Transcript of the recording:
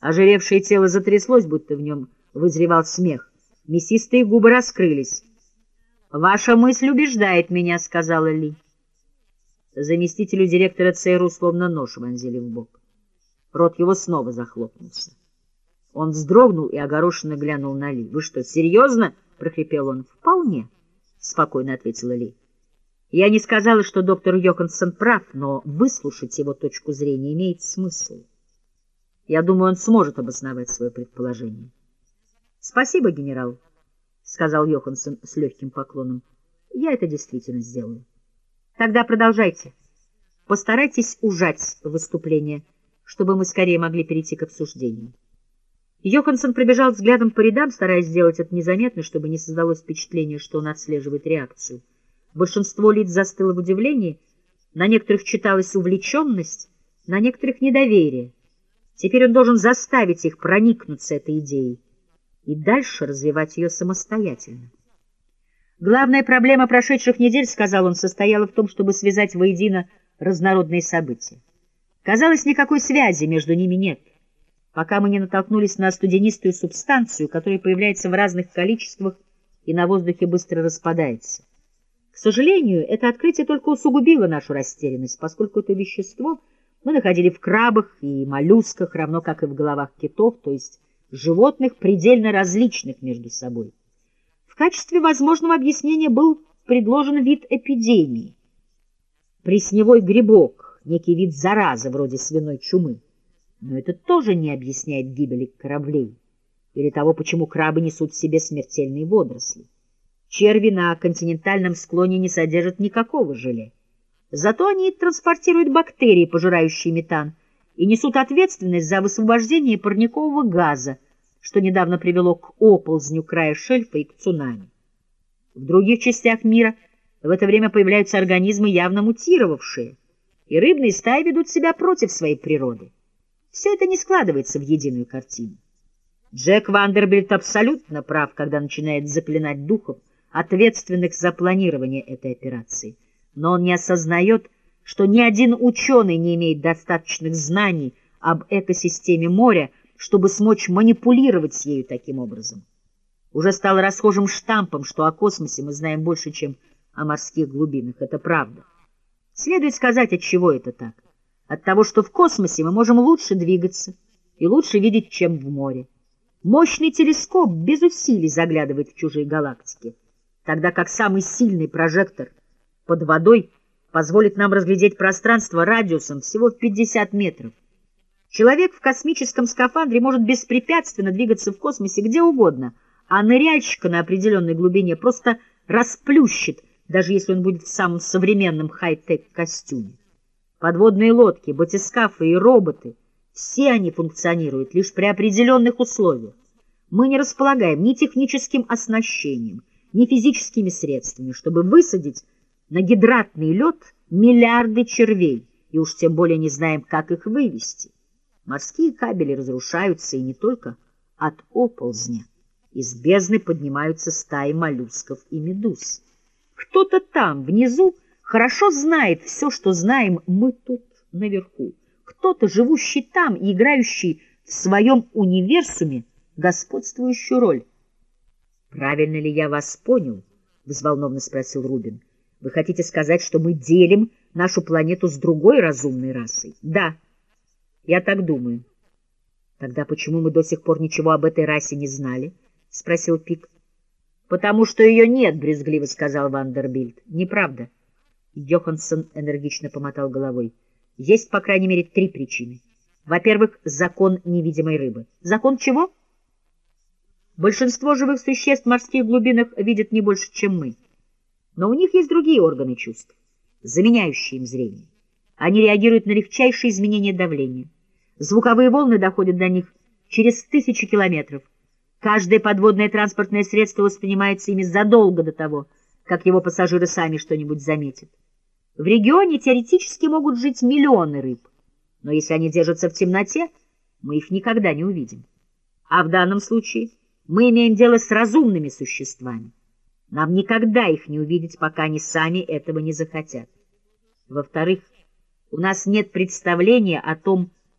Ожиревшее тело затряслось, будто в нем вызревал смех. Мясистые губы раскрылись. «Ваша мысль убеждает меня», — сказала Ли. Заместителю директора ЦРУ словно нож вонзили в бок. Рот его снова захлопнулся. Он вздрогнул и огорошенно глянул на Ли. «Вы что, серьезно?» — прохрипел он. «Вполне», — спокойно ответила Ли. «Я не сказала, что доктор Йоконсон прав, но выслушать его точку зрения имеет смысл. Я думаю, он сможет обосновать свое предположение». «Спасибо, генерал», — сказал Йоханссон с легким поклоном. «Я это действительно сделаю». «Тогда продолжайте. Постарайтесь ужать выступление, чтобы мы скорее могли перейти к обсуждению». Йоханссон пробежал взглядом по рядам, стараясь сделать это незаметно, чтобы не создалось впечатление, что он отслеживает реакцию. Большинство лиц застыло в удивлении, на некоторых читалась увлеченность, на некоторых недоверие. Теперь он должен заставить их проникнуться этой идеей и дальше развивать ее самостоятельно. Главная проблема прошедших недель, сказал он, состояла в том, чтобы связать воедино разнородные события. Казалось, никакой связи между ними нет пока мы не натолкнулись на студенистую субстанцию, которая появляется в разных количествах и на воздухе быстро распадается. К сожалению, это открытие только усугубило нашу растерянность, поскольку это вещество мы находили в крабах и моллюсках, равно как и в головах китов, то есть животных предельно различных между собой. В качестве возможного объяснения был предложен вид эпидемии. Пресневой грибок, некий вид заразы вроде свиной чумы. Но это тоже не объясняет гибели кораблей или того, почему крабы несут в себе смертельные водоросли. Черви на континентальном склоне не содержат никакого желе. Зато они транспортируют бактерии, пожирающие метан, и несут ответственность за высвобождение парникового газа, что недавно привело к оползню края шельфа и к цунами. В других частях мира в это время появляются организмы, явно мутировавшие, и рыбные стаи ведут себя против своей природы. Все это не складывается в единую картину. Джек Вандербильт абсолютно прав, когда начинает заклинать духов, ответственных за планирование этой операции. Но он не осознает, что ни один ученый не имеет достаточных знаний об экосистеме моря, чтобы смочь манипулировать ею таким образом. Уже стало расхожим штампом, что о космосе мы знаем больше, чем о морских глубинах. Это правда. Следует сказать, от чего это так от того, что в космосе мы можем лучше двигаться и лучше видеть, чем в море. Мощный телескоп без усилий заглядывает в чужие галактики, тогда как самый сильный прожектор под водой позволит нам разглядеть пространство радиусом всего в 50 метров. Человек в космическом скафандре может беспрепятственно двигаться в космосе где угодно, а ныряльщика на определенной глубине просто расплющит, даже если он будет в самом современном хай-тек костюме. Подводные лодки, батискафы и роботы — все они функционируют лишь при определенных условиях. Мы не располагаем ни техническим оснащением, ни физическими средствами, чтобы высадить на гидратный лед миллиарды червей, и уж тем более не знаем, как их вывести. Морские кабели разрушаются и не только от оползня. Из бездны поднимаются стаи моллюсков и медуз. Кто-то там, внизу, хорошо знает все, что знаем мы тут наверху. Кто-то, живущий там и играющий в своем универсуме господствующую роль. «Правильно ли я вас понял?» — взволнованно спросил Рубин. «Вы хотите сказать, что мы делим нашу планету с другой разумной расой?» «Да, я так думаю». «Тогда почему мы до сих пор ничего об этой расе не знали?» — спросил Пик. «Потому что ее нет», — брезгливо сказал Вандербильд. «Неправда». Йоханссон энергично помотал головой. Есть, по крайней мере, три причины. Во-первых, закон невидимой рыбы. Закон чего? Большинство живых существ в морских глубинах видят не больше, чем мы. Но у них есть другие органы чувств, заменяющие им зрение. Они реагируют на легчайшие изменения давления. Звуковые волны доходят до них через тысячи километров. Каждое подводное транспортное средство воспринимается ими задолго до того, как его пассажиры сами что-нибудь заметят. В регионе теоретически могут жить миллионы рыб, но если они держатся в темноте, мы их никогда не увидим. А в данном случае мы имеем дело с разумными существами. Нам никогда их не увидеть, пока они сами этого не захотят. Во-вторых, у нас нет представления о том,